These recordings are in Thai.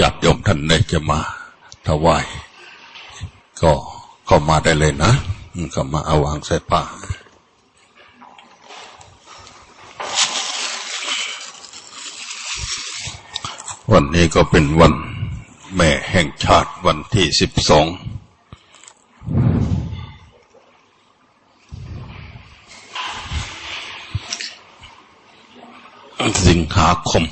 ญาติโยมท่านใดจะมาถวายก็ก็มาได้เลยนะก็มาเอาวางใส่ผ้าวันนี้ก็เป็นวันแม่แห่งชาติวันที่สิบสองสิงหาคม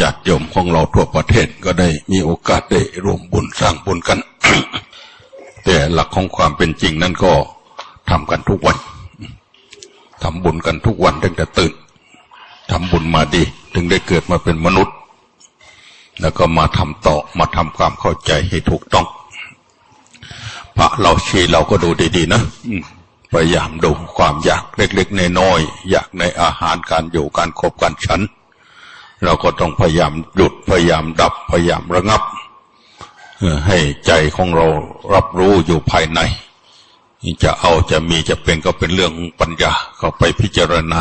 ญาติโยมของเราทั่วประเทศก็ได้มีโอกาสได้ร่วมบุญสร้างบุญกัน แต่หลักของความเป็นจริงนั้นก็ทำกันทุกวันทำบุญกันทุกวันตั้งแต่ตื่นทำบุญมาดี ถึงได้เกิดมาเป็นมนุษย์ แล้วก็มาทำต่อมาทำความเข้าใจให้ถูกต้องพระเราชีเราก็ดูดีๆนะพยายามดูความอยากเล็กๆน้อยๆอยากในอาหารการอยู่การคบกันฉัน เราก็ต้องพยายามหยุดพยายามดับพยายามระงับให้ใจของเรารับรู้อยู่ภายใน จะเอาจะมีจะเป็นก็เป็นเรื่องปัญญาเข้าไปพิจารณา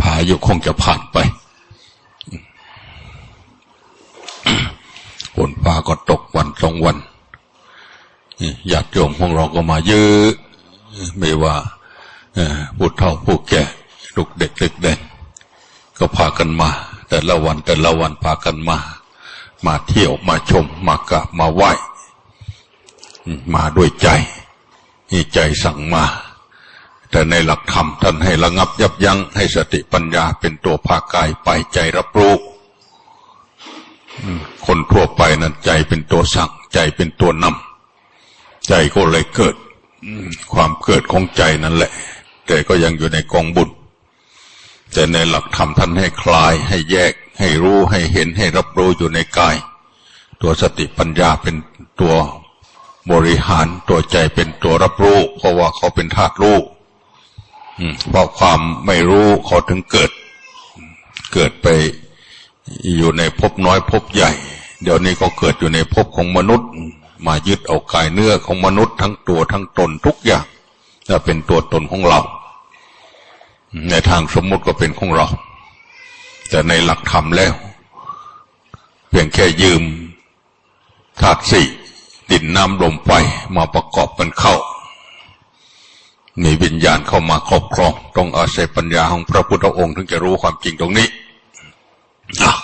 พายุคงจะผ่านไปฝนฟ้าก็ตกวันสองวันญาติโยมของเราก็มาเยอะ ไม่ว่าผู้เฒ่าผู้แก่ ลูกเด็กเล็กแดงก็พากันมา แต่ละวันแต่ละวันพากันมา มาเที่ยวมาชมมากะมาไหว้มาด้วยใจนี่ใจสั่งมา แต่ในหลักธรรมท่านให้ระงับยับยั้งให้สติปัญญาเป็นตัวพากายไปใจรับรู้คนทั่วไปนั้นใจเป็นตัวสั่ง ใจเป็นตัวนำใจก็เลยเกิดความเกิดของใจนั่นแหละ แต่ก็ยังอยู่ในกองบุญ แต่ในหลักธรรมท่านให้คลายให้แยกให้รู้ให้เห็นให้รับรู้อยู่ในกาย ตัวสติปัญญาเป็นตัวบริหารตัวใจเป็นตัวรับรู้ เพราะว่าเขาเป็นธาตุรู้เพราะความไม่รู้เขาถึงเกิด เกิดไปอยู่ในภพน้อยภพใหญ่ เดี๋ยวนี้ก็เกิดอยู่ในภพของมนุษย์ มายึดเอากายเนื้อของมนุษย์ทั้งตัวทั้งตนทุกอย่างจะเป็นตัวตนของเรา ในทางสมมติก็เป็นของเรา แต่ในหลักธรรมแล้ว เพียงแค่ยืมธาตุสี่ดินน้ำลมไฟมาประกอบกันเข้ามีวิญญาณเข้ามาครอบครอง ต้องอาศัยปัญญาของพระพุทธองค์ถึงจะรู้ความจริงตรงนี้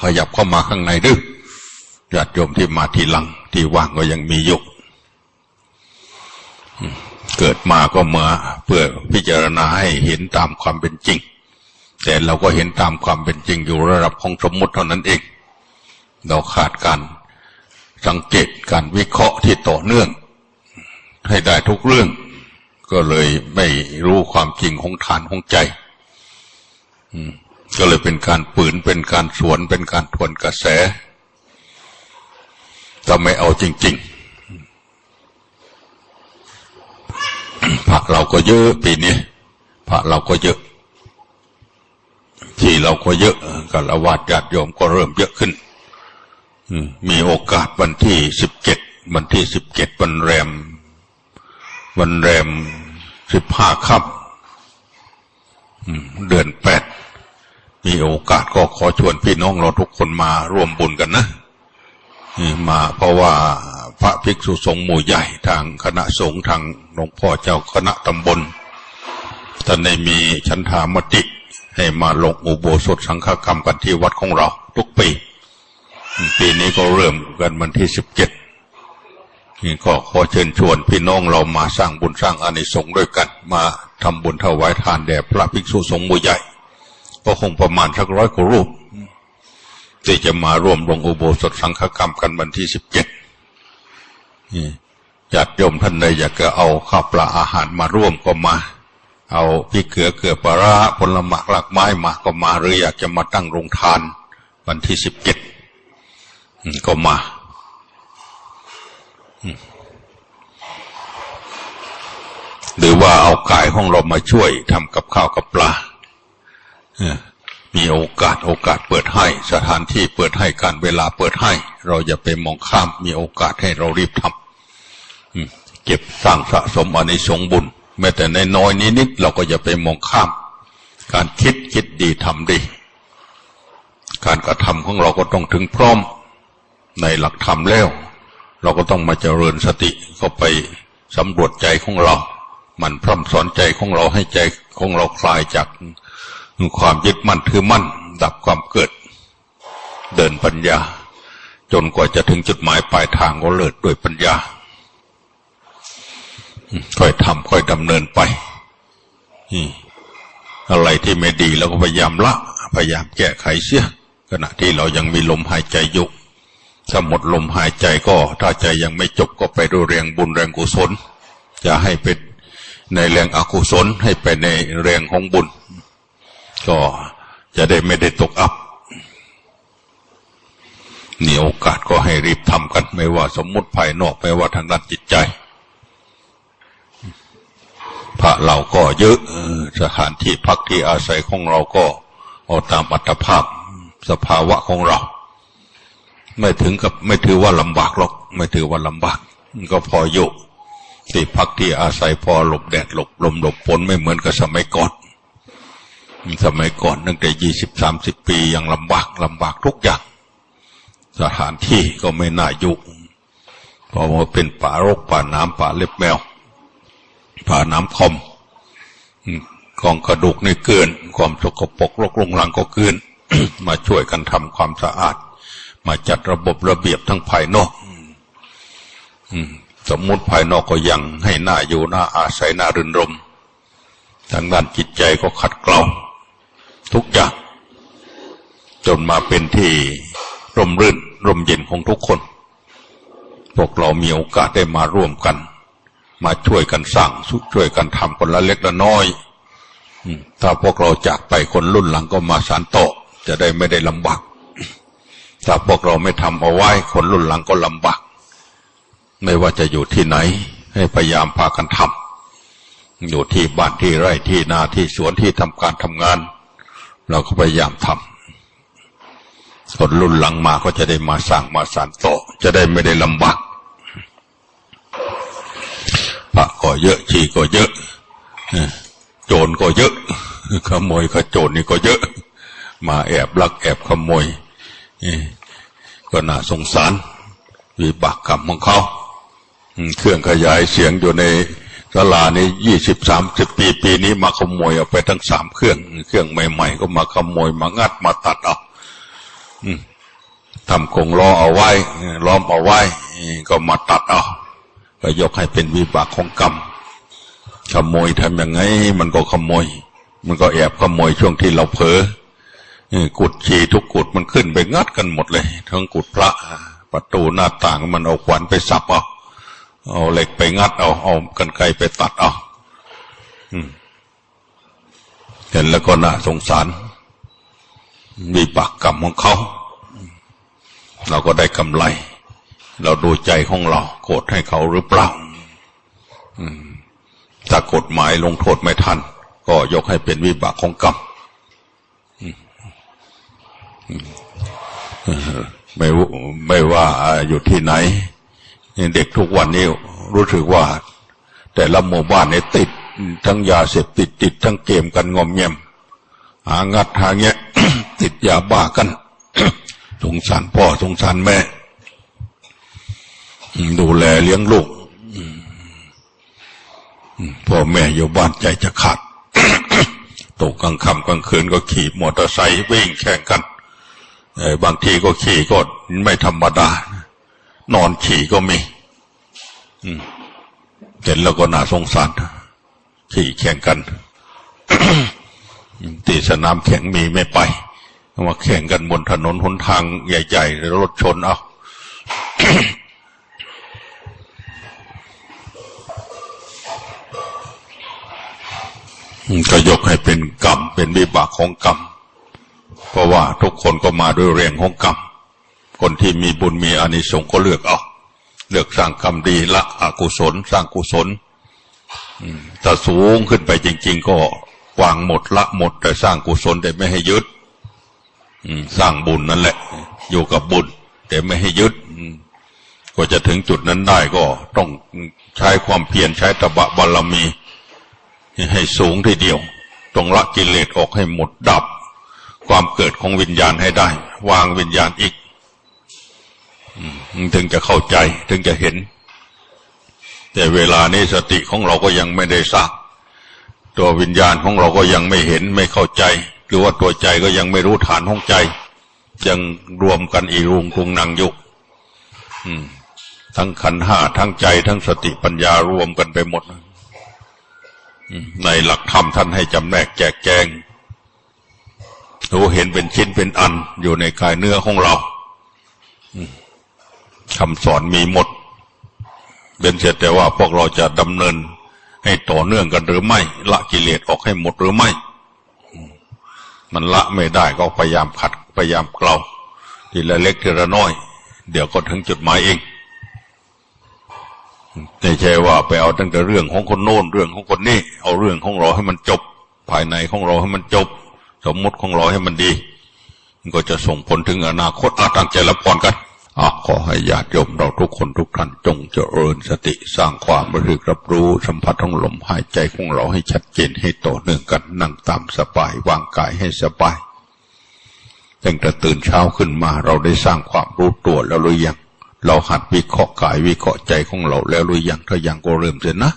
ขยับเข้ามาข้างในดึกญาติโยมที่มาทีหลังที่ว่างก็ยังมีอยู่ เกิดมาก็มาเพื่อพิจารณาให้เห็นตามความเป็นจริง แต่เราก็เห็นตามความเป็นจริงอยู่ระดับของสมมติเท่านั้นเอง เราขาดการสังเกตการวิเคราะห์ที่ต่อเนื่อง ให้ได้ทุกเรื่อง ก็เลยไม่รู้ความจริงของฐานของใจก็เลยเป็นการปืนเป็นการสวนเป็นการทวนกระแสจะไม่เอาจริง ๆ พระเราก็เยอะปีนี้พระเราก็เยอะ ที่เราก็เยอะกัลวาดญาติโยมก็เริ่มเยอะขึ้นมีโอกาสวันที่สิบเจ็ดวันที่สิบเจ็ดวันแรม วันแรมสิบห้าค่ำเดือนแปดมีโอกาสก็ขอชวนพี่น้องเราทุกคนมาร่วมบุญกันนะมาเพราะว่า พระภิกษุสงฆ์หมู่ใหญ่ทางคณะสงฆ์ทางหลวงพ่อเจ้าคณะตำบลท่านได้มีชันธามติให้มาลงอุโบสถสังฆกรรมกันที่วัดของเรา ทุกปี ปีนี้ก็เริ่มกันวันที่สิบเจ็ดนี่ก็ขอเชิญชวนพี่น้องเรามาสร้างบุญสร้างอานิสงส์ด้วยกัน มาทำบุญถวายทานแด่พระภิกษุสงฆ์หมู่ใหญ่ ก็คงประมาณสักร้อยกว่ารูปที่จะมาร่วมลงอุโบสถสังฆกรรมกันวันที่สิบเจ็ด ญาติโยมท่านใดอยากจะเอาข้าวปลาอาหารมาร่วมก็มา เอาพี่เกลือเกลือปลาผลไม้หลักไม้มาก็มาหรืออยากจะมาตั้งโรงทาน วันที่สิบเจ็ดก็มาหรือว่าเอากายของเรามาช่วยทำกับข้าวกับปลา มีโอกาสโอกาสเปิดให้ สถานที่เปิดให้การเวลาเปิดให้ เราอย่าไปมองข้ามมีโอกาสให้เรารีบทำเก็บสร้างสะสมอนิสงบุญ แม้แต่ในน้อยนิดนิดเราก็อย่าไปมองข้าม การคิดคิดดีทำดี การกระทำของเราก็ต้องถึงพร้อมในหลักธรรมแล้ว เราก็ต้องมาเจริญสติเข้าไปสำรวจใจของเรา มันพร่ำสอนใจของเราให้ใจของเราคลายจาก ความยึดมั่นถือมั่น ดับความเกิด เดินปัญญา จนกว่าจะถึงจุดหมายปลายทางก็เลิศด้วยปัญญา ค่อยทำค่อยดำเนินไปอะไรที่ไม่ดีเราก็พยายามละ พยายามแก้ไขเสียขณะที่เรายังมีลมหายใจอยู่ถ้าหมดลมหายใจก็ ถ้าใจยังไม่จบก็ไปดูแรงบุญแรงกุศล จะให้เป็นในแรงอกุศลให้ไปในแรงของบุญ ก็จะได้ไม่ได้ตกอับนี่โอกาสก็ให้รีบทำกัน ไม่ว่าสมมุติภายนอกไม่ว่าทางด้านจิตใจ พระเราก็เยอะสถานที่พักที่อาศัยของเราก็เอาตามอัตภาพสภาวะของเรา ไม่ถึงกับไม่ถือว่าลำบากหรอก ไม่ถือว่าลำบาก ก็พออยู่ที่พักที่อาศัยพอหลบแดดหลบลมหลบฝนไม่เหมือนกับสมัยก่อน สมัยก่อนตั้งแต่ยี่สิบสามสิบปียังลำบากลำบากทุกอย่าง สถานที่ก็ไม่น่าอยู่เพราะว่าเป็นป่ารกป่าน้ำป่าเล็บแมว ป่าน้ำคอมกองกระดูกในเกิน ความสกปรกรกลงหลังก็เกิน มาช่วยกันทำความสะอาด มาจัดระบบระเบียบทั้งภายนอกสมมุติภายนอกก็ยังให้หน้าอยู่หน้าอาศัยหน้ารื่นรมทางด้านจิตใจก็ขัดเกลา ทุกอย่าง จนมาเป็นที่ร่มรื่นร่มเย็นของทุกคน พวกเรามีโอกาสได้มาร่วมกัน มาช่วยกันสร้างช่วยกันทำคนละเล็กละน้อยถ้าพวกเราจากไปคนรุ่นหลังก็มาสานต่อจะได้ไม่ได้ลำบากถ้าพวกเราไม่ทำเอาไว้คนรุ่นหลังก็ลำบากไม่ว่าจะอยู่ที่ไหน ให้พยายามพากันทำอยู่ที่บ้านที่ไร่ที่นาที่สวนที่ทำการทำงาน เราก็พยายามทำคนรุ่นหลังมาก็จะได้มาสร้างมาสานต่อ จะได้ไม่ได้ลำบากพระก็เยอะชีก็เยอะโจรก็เยอะ ขโมยขโจรนี่ก็เยอะ มาแอบลักแอบขโมยก็น่าสงสารวิบากกรรมของเขาเครื่องขยายเสียงอยู่ใน ตลานี้ยี่สิบสามสิบปีปีนี้มาขโมยเอาไปทั้งสามเครื่อง เครื่องใหม่ ๆ ก็มาขโมยมางัดมาตัดเอาทำกงล้อเอาไว้ ล้อมเอาไว้ ก็มาตัดเอาก็ยกให้เป็นวิบากของกรรม ขโมยทำยังไง มันก็ขโมย มันก็แอบขโมยช่วงที่เราเผลอกุดชีทุกกุดมันขึ้นไปงัดกันหมดเลย ทั้งกุดพระ ประตูหน้าต่างมันเอาขวานไปสับเอา เอาเหล็กไปงัดเอาเอากันไกไปตัดเอาเห็นแล้วก็น่าสงสาร มีปากกรรมของเขา เราก็ได้กำไร เราดูใจของเรา โกรธให้เขาหรือเปล่าถ้ากฎหมายลงโทษไม่ทัน ก็ยกให้เป็นวิบากของกรรมไม่ไม่ว่าอยู่ที่ไหน เด็กทุกวันนี้รู้สึกว่า แต่ละหมู่บ้านเนี่ยติด ทั้งยาเสพติดติดทั้งเกมกันงอมเงียมหางัดหาเงี้ยติดยาบ้ากันสงสารพ่อสงสารแม่ ดูแลเลี้ยงลูกพ่อแม่อยู่บ้านใจจะขาดตกกลางค่ำกลางคืนก็ขี่มอเตอร์ไซค์วิ่งแข่งกันบางทีก็ขี่ก็ไม่ธรรมดา นอนขี่ก็มีเห็นแล้วก็น่าสงสาร ขี่แข่งกันตีสนามแข่งมีไม่ไปมาแข่งกันบนถนนหนทางใหญ่ๆรถชนเอาก็ยกให้เป็นกรรม เป็นวิบากของกรรม เพราะว่าทุกคนก็มาด้วยแรงของกรรม คนที่มีบุญมีอานิสงส์ก็เลือกเอาเลือกสร้างกรรมดีละอกุศล สร้างกุศลถ้าสูงขึ้นไปจริง ๆ ก็วางหมดละหมด แต่สร้างกุศลแต่ไม่ให้ยึดสร้างบุญนั่นแหละ อยู่กับบุญ แต่ไม่ให้ยึดก็จะถึงจุดนั้นได้ก็ต้องใช้ความเพียรใช้ตบะบารมี ให้สูงทีเดียวต้องละกิเลสออกให้หมดดับ ความเกิดของวิญญาณให้ได้ วางวิญญาณอีก ถึงจะเข้าใจถึงจะเห็น แต่เวลานี้สติของเราก็ยังไม่ได้สร้างตัววิญญาณของเราก็ยังไม่เห็นไม่เข้าใจ หรือว่าตัวใจก็ยังไม่รู้ฐานของใจ ยังรวมกันอีรุงคุงนังยู่ทั้งขันห้าทั้งใจ ทั้งสติปัญญารวมกันไปหมดในหลักธรรมท่านให้จำแนกแจกแจงรู้เห็นเป็นชิ้นเป็นอันอยู่ในกายเนื้อของเรา คำสอนมีหมดเป็นเสร็จแต่ว่าพวกเราจะดำเนินให้ต่อเนื่องกันหรือไม่ ละกิเลสออกให้หมดหรือไม่ มันละไม่ได้ก็พยายามขัดพยายามเกลาทีละเล็กทีละน้อย เดี๋ยวก็ถึงจุดหมายเองไม่ใช่ว่าไปเอาตั้งแต่เรื่องของคนโน้นเรื่องของคนนี้เอาเรื่องของเราให้มันจบ ภายในของเราให้มันจบ สมมติของเราให้มันดี มันก็จะส่งผลถึงอนาคตอาตั้งใจรับพรกัน อะขอให้ญาติโยมเราทุกคนทุกท่านจงเจริญสติสร้างความบริรับรู้สัมผัสของลมหายใจของเราให้ชัดเจนให้ต่อเนื่องกันนั่งตามสบายวางกายให้สบายตั้งแต่ตื่นเช้าขึ้นมาเราได้สร้างความรู้ตัวแล้วหรือยังเราหัดวิเคราะห์กายวิเคราะห์ใจของเราแล้วหรือยังถ้ายังก็เริ่มเสียนะ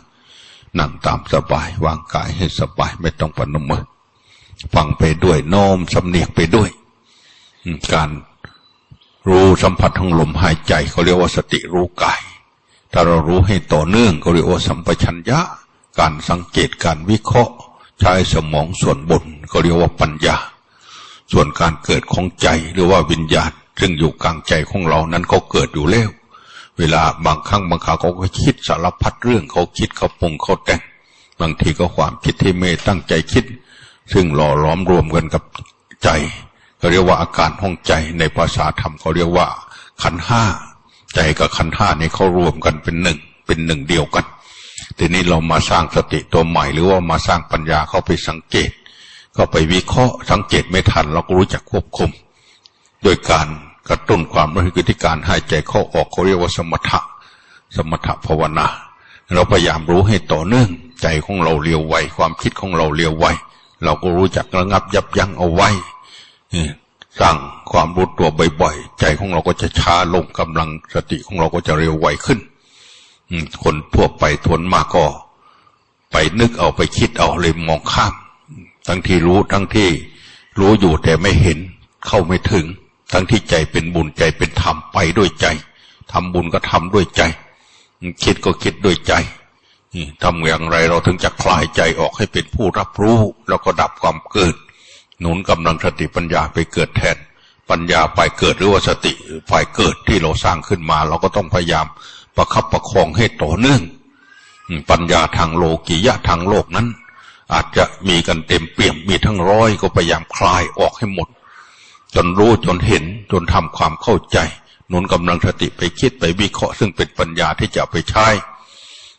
นั่งตามสบายวางกายให้สบายไม่ต้องปนมือฟังไปด้วยน้อมสำเนียกไปด้วย การ รู้สัมผัสของลมหายใจเขาเรียกว่าสติรู้กาย ถ้าเรารู้ให้ต่อเนื่องเขาเรียกว่าสัมปชัญญะ การสังเกตการวิเคราะห์ ใช้สมองส่วนบนเขาเรียกว่าปัญญา ส่วนการเกิดของใจหรือว่าวิญญาณ ซึ่งอยู่กลางใจของเรานั้นเขาเกิดอยู่แล้ว เวลาบางครั้งบางคราวเขาก็คิดสารพัดเรื่องเขาคิดเขาปรุงเขาแต่ง บางทีก็ความคิดที่ไม่ตั้งใจคิด ซึ่งหล่อล้อมรวมกันกับใจ เขาเรียกว่าอาการห้องใจในภาษาธรรมเขาเรียกว่า ขันห้าใจกับขันห้านี่เขารวมกันเป็นหนึ่งเป็นหนึ่งเดียวกัน ทีนี้เรามาสร้างสติตัวใหม่ หรือว่ามาสร้างปัญญาเข้าไปสังเกต เข้าไปวิเคราะห์สังเกตไม่ทัน เราก็รู้จักควบคุม โดยการกระตุ้นความรู้คือที่การหายใจเข้าออกเขาเรียกว่าสมถะ สมถะภาวนา เราพยายามรู้ให้ต่อเนื่องใจของเราเรียวไวความคิดของเราเรียวไวเราก็รู้จักระงับยับยั้งเอาไว้ สร้างความรู้ตัวบ่อยๆ ใจของเราก็จะช้าลงกำลังสติของเราก็จะเร็วไวขึ้นคนทั่วไปทนมากก็ ไปนึกเอาไปคิดเอาเลยมองข้าม ทั้งที่รู้ทั้งที่รู้อยู่แต่ไม่เห็นเข้าไม่ถึง ทั้งที่ใจเป็นบุญใจเป็นธรรมไปด้วยใจทำบุญก็ทำด้วยใจ คิดก็คิดด้วยใจทำอย่างไรเราถึงจะคลายใจออกให้เป็นผู้รับรู้ แล้วก็ดับความเกิด หนุนกำลังสติปัญญาไปเกิดแทน ปัญญาไปเกิดหรือว่าสติฝ่ายเกิดที่เราสร้างขึ้นมา เราก็ต้องพยายามประคับประคองให้ต่อเนื่องปัญญาทางโลกียะทางโลกนั้น อาจจะมีกันเต็มเปี่ยมมีทั้งร้อยก็พยายามคลายออกให้หมด จนรู้จนเห็นจนทำความเข้าใจหนุนกำลังสติไปคิดไปวิเคราะห์ซึ่งเป็นปัญญาที่จะไปใช้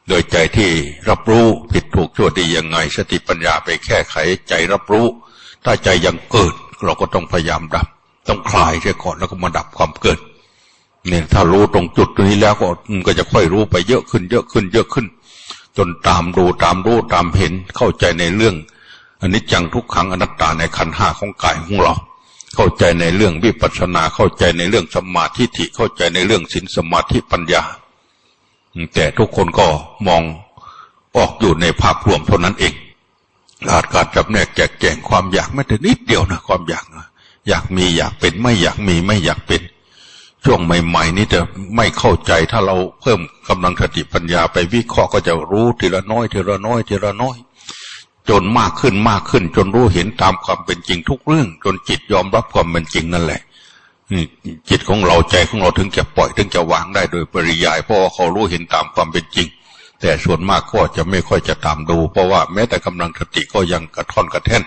โดยใจที่รับรู้ผิดถูกชั่วดียังไง สติปัญญาไปแก้ไขใจรับรู้ ถ้าใจยังเกิด เราก็ต้องพยายามดับ ต้องคลายเสียก่อนแล้วก็มาดับความเกิด เนี่ยถ้ารู้ตรงจุดตรงนี้แล้วก็มันก็จะค่อยรู้ไปเยอะขึ้น เยอะขึ้น เยอะขึ้น จนตามดูตามรู้ตามเห็นเข้าใจในเรื่องอันนี้จังทุกขังอนัตตาในขันห้าของกายของเรา เข้าใจในเรื่องวิปัสสนาเข้าใจในเรื่องสมาธิิเข้าใจในเรื่องศีลสมาธิปัญญา แต่ทุกคนก็มองออกอยู่ในภาพรวมเท่านั้นเอง ขาดการจับแนกแจกแจงความอยากไม่แต่นิดเดียวนะความอยากนะอยากมีอยากเป็นไม่อยากมีไม่อยากเป็น ช่วงใหม่ ๆ นี้จะไม่เข้าใจถ้าเราเพิ่มกำลังสติปัญญาไปวิเคราะห์ก็จะรู้ทีละน้อยทีละน้อยทีละน้อย จนมากขึ้นมากขึ้น จนรู้เห็นตามความเป็นจริงทุกเรื่อง จนจิตยอมรับความเป็นจริงนั่นแหละจิตของเราใจของเราถึงจะปล่อยถึงจะวางได้โดยปริยายเพราะว่าเขารู้เห็นตามความเป็นจริง แต่ส่วนมากก็จะไม่ค่อยจะตามดู เพราะว่าแม้แต่กำลังสติก็ยังกระท่อนกระแท่น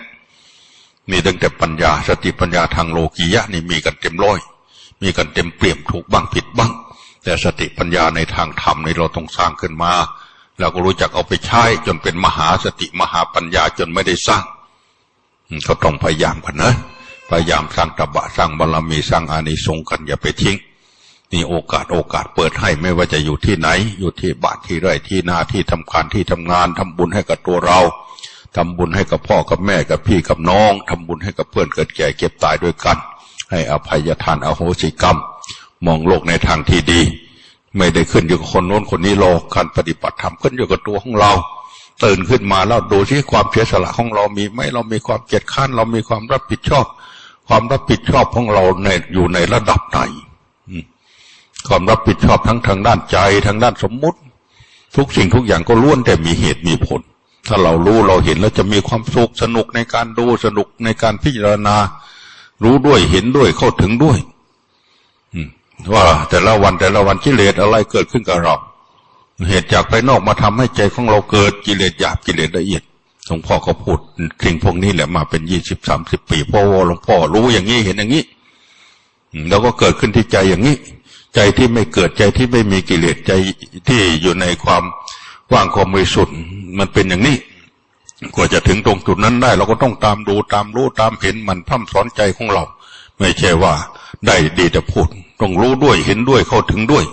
มีตั้งแต่ปัญญาสติปัญญาทางโลกียะนี่มีกันเต็มร้อย มีกันเต็มเปี่ยมถูกบ้างผิดบ้าง แต่สติปัญญาในทางธรรมในเราต้องสร้างขึ้นมาเราก็รู้จักเอาไปใช้จนเป็นมหาสติมหาปัญญาจนไม่ได้สร้างเขาต้องพยายามกันนะพยายามสร้างตบะสร้างบารรมีสร้างอานิสงส์กันอย่าไปทิ้ง มีโอกาสโอกาสเปิดให้ไม่ว่าจะอยู่ที่ไหน อยู่ที่บ้านที่ไร่ที่นาที่ทำการที่ทำงานทำบุญให้กับตัวเราทำบุญให้กับพ่อกับแม่กับพี่กับน้องทำบุญให้กับเพื่อนเกิดแก่เก็บตายด้วยกัน ให้อภัยทานอโหสิกรรม มองโลกในทางที่ดี ไม่ได้ขึ้นอยู่กับคนโน้นคนนี้โลกการปฏิบัติธรรมขึ้นอยู่กับตัวของเรา ตื่นขึ้นมาแล้วดูที่ความเสียสละของเรามีไหมเรามีความเกียจข้านเรามีความรับผิดชอบ ความรับผิดชอบของเราในอยู่ในระดับไหน ความรับผิดชอบทั้งทางด้านใจทางด้านสมมุติ ทุกสิ่งทุกอย่างก็ล้วนแต่มีเหตุมีผล ถ้าเรารู้เราเห็นแล้วจะมีความสุขสนุกในการดูสนุกในการพิจารณา รู้ด้วยเห็นด้วยเข้าถึงด้วยว่าแต่ละวันแต่ละวันกิเลสอะไรเกิดขึ้นกับเรา เหตุจากภายนอกมาทำให้ใจของเราเกิดกิเลสหยาบกิเลสละเอียดหลวงพ่อก็พูดสิ่งพวกนี้แหละมาเป็นยี่สิบสามสิบปีพ่อหลวงพ่อรู้อย่างนี้เห็นอย่างนี้แล้วก็เกิดขึ้นที่ใจอย่างนี้ ใจที่ไม่เกิดใจที่ไม่มีกิเลสใจที่อยู่ในความว่างความบริสุทธิ์มันเป็นอย่างนี้กว่าจะถึงตรงจุดนั้นได้ เราก็ต้องตามดูตามรู้ตามเห็นมันพร่ำสอนใจของเรา ไม่ใช่ว่าได้ดีแต่พูดต้องรู้ด้วยเห็นด้วยเข้าถึงด้วย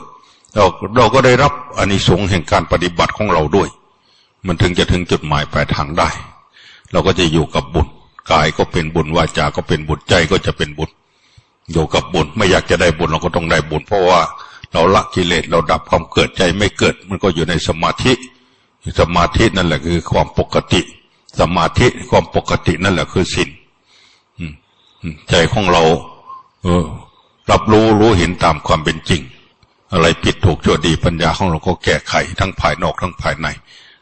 เราเราก็ได้รับอานิสงส์แห่งการปฏิบัติของเราด้วย มันถึงจะถึงจุดหมายปลายทางได้ เราก็จะอยู่กับบุญกายก็เป็นบุญวาจาก็เป็นบุญใจก็จะเป็นบุญ อยู่กับบุญไม่อยากจะได้บุญเราก็ต้องได้บุญเพราะว่าเราละกิเลสเราดับความเกิดใจไม่เกิด มันก็อยู่ในสมาธิ สมาธินั่นแหละคือความปกติ สมาธิความปกตินั่นแหละคือสินใจของเรา เออ รับรู้รู้เห็นตามความเป็นจริง อะไรผิดถูกชั่วดีปัญญาของเราก็แก้ไข ทั้งภายนอกทั้งภายใน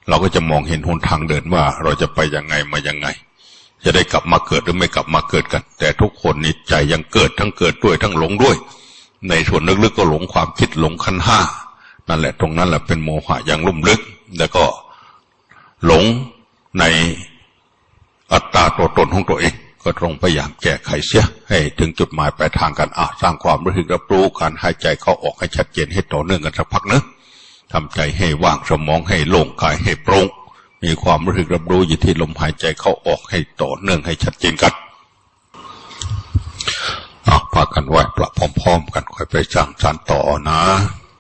เราก็จะมองเห็นหนทางเดินว่าเราจะไปยังไงมายังไง จะได้กลับมาเกิดหรือไม่กลับมาเกิดกัน แต่ทุกคนนี่ใจยังเกิดทั้งเกิดด้วยทั้งหลงด้วย ในส่วนลึกๆก็หลงความคิดหลงขันห้านั่นแหละตรงนั้นแหละเป็นโมหะอย่างลุ่มลึก แล้วก็หลงในอัตตาตัวตนของตัวเอง ก็ตรงพยายามแก้ไขเสีย ให้ถึงจุดหมายปลายทางกันอะสร้างความรู้สึกรับรู้การหายใจเข้าออกให้ชัดเจนให้ต่อเนื่องกันสักพักนึงทำใจให้ว่างสมองให้โล่งกายให้โปร่ง มีความรู้สึกรับรู้อยู่ที่ลมหายใจเข้าออกให้ต่อเนื่องให้ชัดเจนกันอะพากันไหวประพร้อม ๆ กันค่อยไปสั่งสารต่อนะ